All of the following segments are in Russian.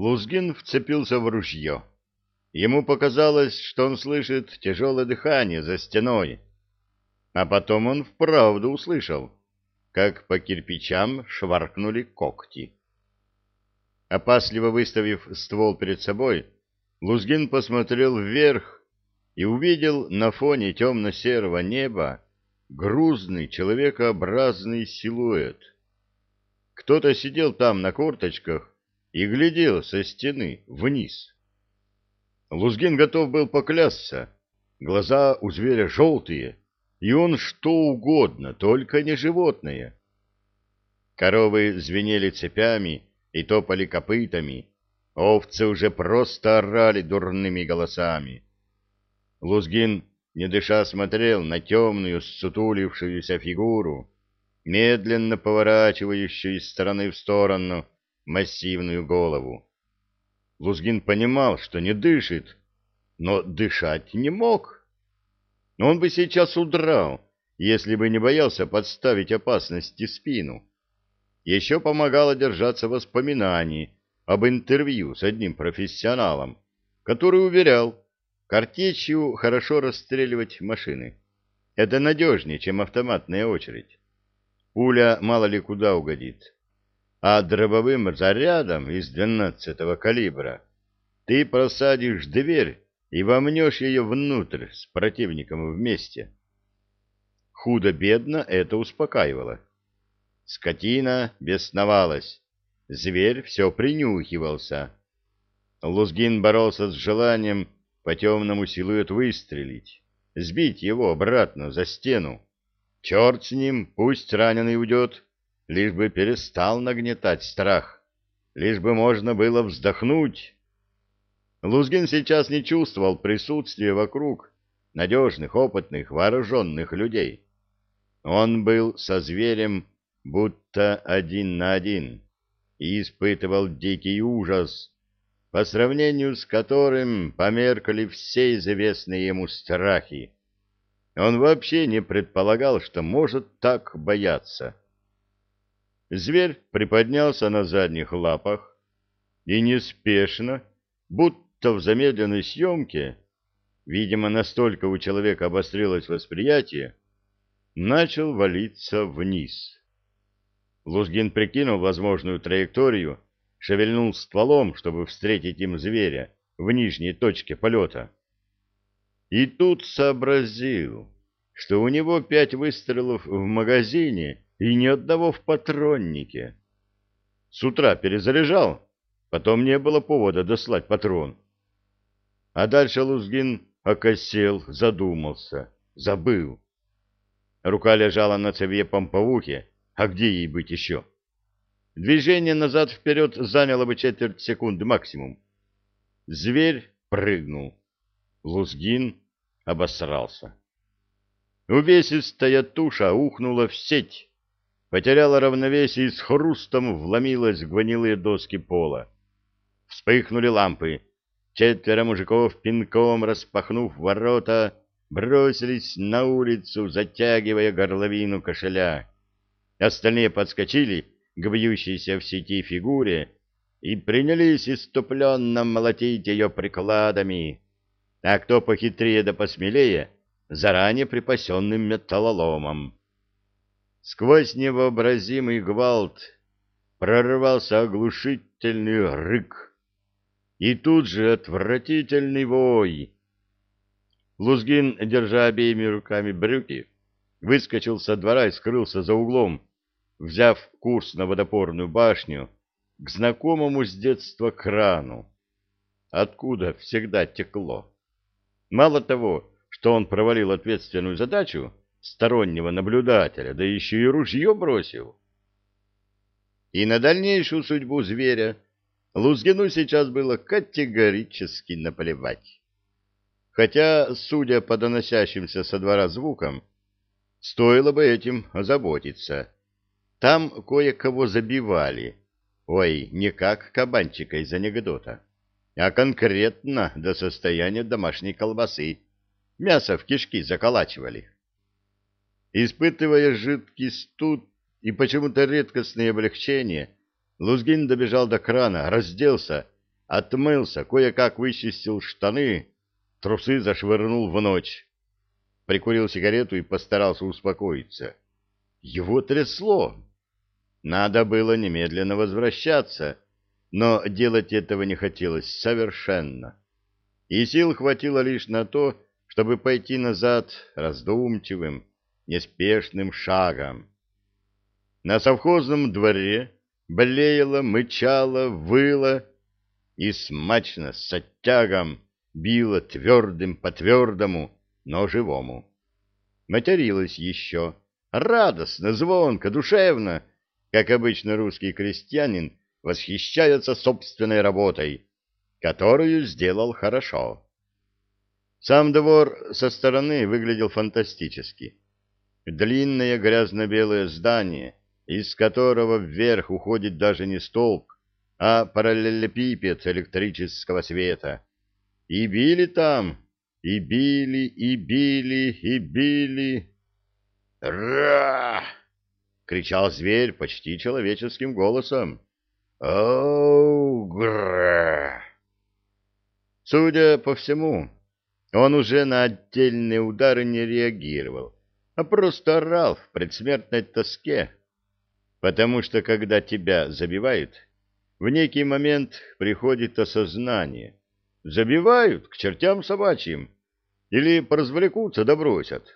Лузгин вцепился в ружье. Ему показалось, что он слышит тяжелое дыхание за стеной. А потом он вправду услышал, как по кирпичам шваркнули когти. Опасливо выставив ствол перед собой, Лузгин посмотрел вверх и увидел на фоне темно-серого неба грузный человекообразный силуэт. Кто-то сидел там на корточках и глядел со стены вниз. Лузгин готов был поклясться. Глаза у зверя желтые, и он что угодно, только не животное. Коровы звенели цепями и топали копытами, овцы уже просто орали дурными голосами. Лузгин, не дыша, смотрел на темную, сутулившуюся фигуру, медленно поворачивающую из стороны в сторону массивную голову. Лузгин понимал, что не дышит, но дышать не мог. Он бы сейчас удрал, если бы не боялся подставить опасности спину. Еще помогало держаться воспоминаний об интервью с одним профессионалом, который уверял, картечью хорошо расстреливать машины. Это надежнее, чем автоматная очередь. Пуля мало ли куда угодит а дробовым зарядом из двенадцатого калибра ты просадишь дверь и вомнешь ее внутрь с противником вместе. Худо-бедно это успокаивало. Скотина бесновалась, зверь все принюхивался. Лузгин боролся с желанием по темному силуэту выстрелить, сбить его обратно за стену. Черт с ним, пусть раненый уйдет лишь бы перестал нагнетать страх, лишь бы можно было вздохнуть. Лузгин сейчас не чувствовал присутствия вокруг надежных, опытных, вооруженных людей. Он был со зверем будто один на один и испытывал дикий ужас, по сравнению с которым померкли все известные ему страхи. Он вообще не предполагал, что может так бояться. Зверь приподнялся на задних лапах и неспешно, будто в замедленной съемке, видимо, настолько у человека обострилось восприятие, начал валиться вниз. Лузгин прикинул возможную траекторию, шевельнул стволом, чтобы встретить им зверя в нижней точке полета. И тут сообразил, что у него пять выстрелов в магазине — и ни одного в патроннике. С утра перезаряжал, потом не было повода дослать патрон. А дальше Лузгин окосел, задумался, забыл. Рука лежала на цевье помповухе, а где ей быть еще? Движение назад-вперед заняло бы четверть секунды максимум. Зверь прыгнул. Лузгин обосрался. Увесистая туша ухнула в сеть, потеряла равновесие и с хрустом вломилась в гванилые доски пола. Вспыхнули лампы. Четверо мужиков, пинком распахнув ворота, бросились на улицу, затягивая горловину кошеля. Остальные подскочили к бьющейся в сети фигуре и принялись иступленно молотить ее прикладами, а кто похитрее да посмелее, заранее припасенным металлоломом. Сквозь невообразимый гвалт прорывался оглушительный рык. И тут же отвратительный вой. Лузгин, держа обеими руками брюки, выскочил со двора и скрылся за углом, взяв курс на водопорную башню к знакомому с детства крану, откуда всегда текло. Мало того, что он провалил ответственную задачу, стороннего наблюдателя, да еще и ружье бросил. И на дальнейшую судьбу зверя Лузгину сейчас было категорически наплевать. Хотя, судя по доносящимся со двора звукам, стоило бы этим озаботиться. Там кое-кого забивали. Ой, не как кабанчика из анекдота, а конкретно до состояния домашней колбасы. Мясо в кишки заколачивали. Испытывая жидкий студ и почему-то редкостное облегчение, Лузгин добежал до крана, разделся отмылся, кое-как вычистил штаны, трусы зашвырнул в ночь. Прикурил сигарету и постарался успокоиться. Его трясло. Надо было немедленно возвращаться, но делать этого не хотелось совершенно. И сил хватило лишь на то, чтобы пойти назад раздумчивым, неспешным шагом. На совхозном дворе блеяло, мычало, выло и смачно, с оттягом, било твердым по твердому, но живому. Материлась еще, радостно, звонко, душевно, как обычно русский крестьянин восхищается собственной работой, которую сделал хорошо. Сам двор со стороны выглядел фантастически. Длинное грязно-белое здание, из которого вверх уходит даже не столб, а параллелепипед электрического света. И били там, и били, и били, и били. «Ра!» — кричал зверь почти человеческим голосом. «Оу, гра!» Судя по всему, он уже на отдельные удары не реагировал, а просто орал в предсмертной тоске, потому что когда тебя забивают, в некий момент приходит осознание. Забивают к чертям собачьим или поразвлекутся да бросят.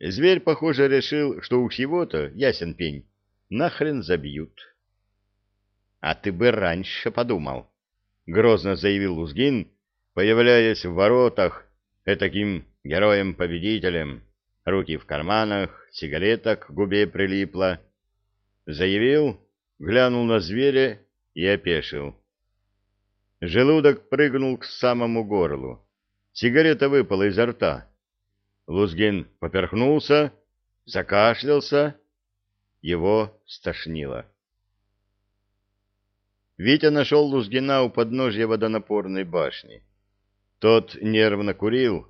Зверь, похоже, решил, что уж его-то, ясен пень, нахрен забьют. — А ты бы раньше подумал, — грозно заявил Лузгин, появляясь в воротах этаким героем-победителем, руки в карманах, сигарета к губе прилипла. Заявил, глянул на зверя и опешил. Желудок прыгнул к самому горлу. Сигарета выпала изо рта. Лузгин поперхнулся, закашлялся. Его стошнило. Витя нашел Лузгина у подножья водонапорной башни. Тот нервно курил,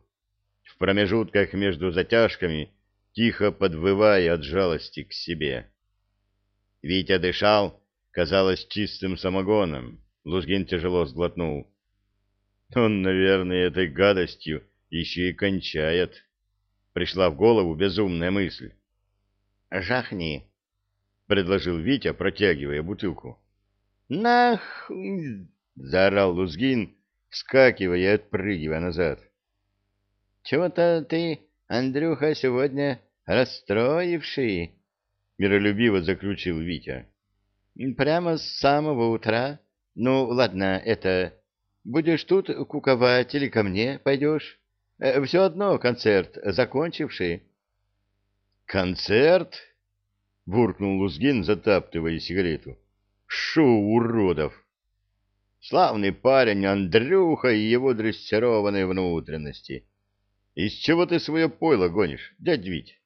в промежутках между затяжками, тихо подвывая от жалости к себе. Витя дышал, казалось, чистым самогоном. Лузгин тяжело сглотнул. Он, наверное, этой гадостью еще и кончает. Пришла в голову безумная мысль. «Жахни», — предложил Витя, протягивая бутылку. «Нах!» — заорал Лузгин, вскакивая и отпрыгивая назад. «Чего-то ты, Андрюха, сегодня расстроивший», — миролюбиво заключил Витя. «Прямо с самого утра. Ну, ладно, это... Будешь тут куковать или ко мне пойдешь? Э, Все одно концерт, закончивший». «Концерт?» — буркнул Лузгин, затаптывая сигарету. «Шоу уродов!» Славный парень Андрюха и его дрессированные внутренности. Из чего ты свое пойло гонишь, дядь Вить?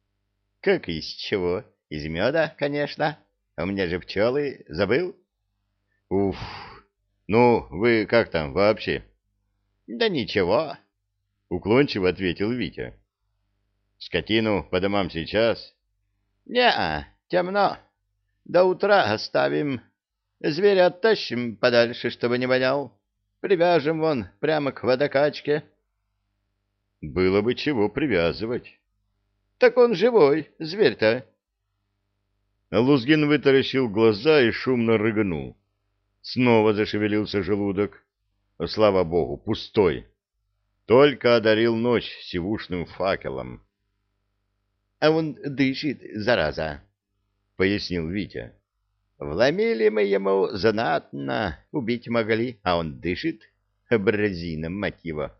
— Как из чего? Из меда, конечно. У меня же пчелы. Забыл? — Уф. Ну, вы как там вообще? — Да ничего, — уклончиво ответил Витя. — Скотину по домам сейчас? — Не-а, темно. До утра оставим. Зверя оттащим подальше, чтобы не вонял. Привяжем вон прямо к водокачке. Было бы чего привязывать. Так он живой, зверь-то. Лузгин вытаращил глаза и шумно рыгнул. Снова зашевелился желудок. Слава богу, пустой. Только одарил ночь сивушным факелом. — А он дышит, зараза, — пояснил Витя. Вломили мы ему знатно, убить могли, а он дышит, бразина, мать его.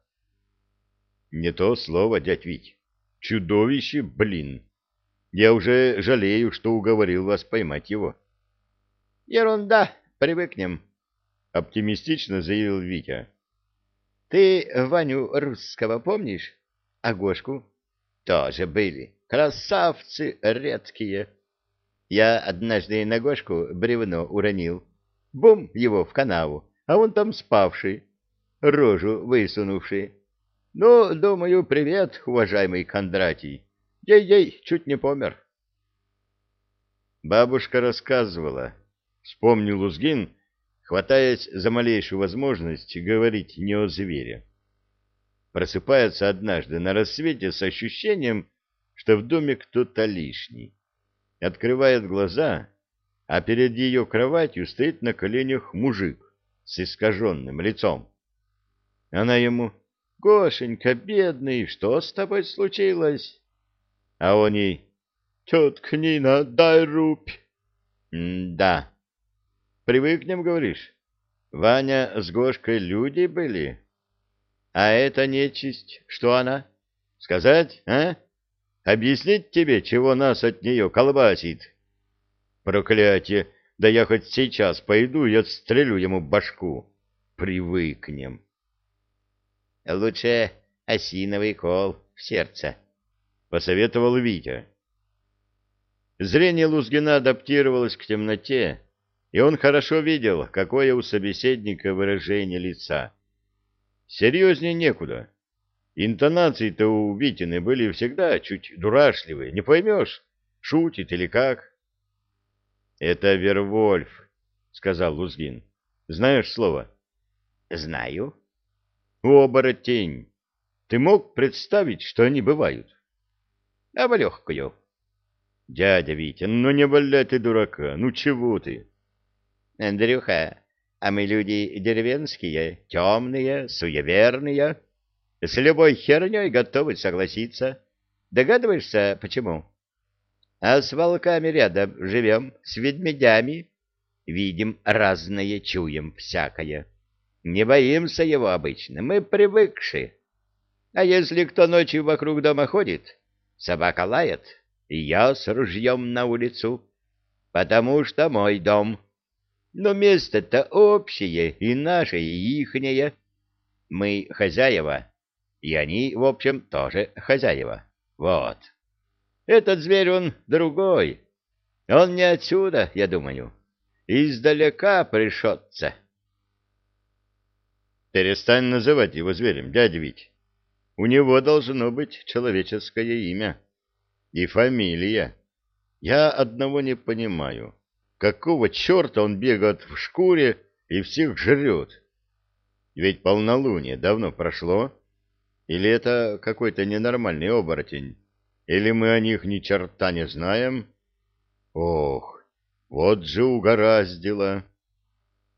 Не то слово, дядь Вить. Чудовище, блин. Я уже жалею, что уговорил вас поймать его. Ерунда, привыкнем, оптимистично заявил Витя. Ты Ваню русского помнишь? А Гошку? Тоже были. Красавцы редкие. Я однажды на Гошку бревно уронил. Бум его в канаву, а он там спавший, рожу высунувший. Ну, думаю, привет, уважаемый Кондратий. Ей-ей, чуть не помер. Бабушка рассказывала, вспомнил Узгин, хватаясь за малейшую возможность говорить не о звере. Просыпается однажды на рассвете с ощущением, что в доме кто-то лишний. Открывает глаза, а перед ее кроватью стоит на коленях мужик с искаженным лицом. Она ему, «Гошенька, бедный, что с тобой случилось?» А он ей, «Тетка Нина, дай рубь». «Да». «Привыкнем, говоришь? Ваня с Гошкой люди были?» «А эта нечисть, что она? Сказать, а? Объяснить тебе, чего нас от нее колбасит?» «Проклятие! Да я хоть сейчас пойду и отстрелю ему башку. Привыкнем». «Лучше осиновый кол в сердце», — посоветовал Витя. Зрение Лузгина адаптировалось к темноте, и он хорошо видел, какое у собеседника выражение лица. Серьезнее некуда. Интонации-то у Витины были всегда чуть дурашливые, не поймешь, шутит или как. — Это Вервольф, — сказал Лузгин. — Знаешь слово? — Знаю. — Оборотень. Ты мог представить, что они бывают? — А в легкую. — Дядя Витя, ну не валяй ты дурака, ну чего ты? — Андрюха, а мы люди деревенские, темные, суеверные, с любой херней готовы согласиться. Догадываешься, почему? — а с волками рядом живем, с ведмедями. Видим разное, чуем всякое. Не боимся его обычно, мы привыкши. А если кто ночью вокруг дома ходит, собака лает, и я с ружьем на улицу, потому что мой дом. Но место-то общее, и наше, и ихнее. Мы хозяева, и они, в общем, тоже хозяева. Вот. Этот зверь, он другой. Он не отсюда, я думаю. Издалека пришется. Перестань называть его зверем, дядя Вить. У него должно быть человеческое имя. И фамилия. Я одного не понимаю. Какого черта он бегает в шкуре и всех жрет? Ведь полнолуние давно прошло. Или это какой-то ненормальный оборотень? Или мы о них ни черта не знаем? Ох, вот же угораздило.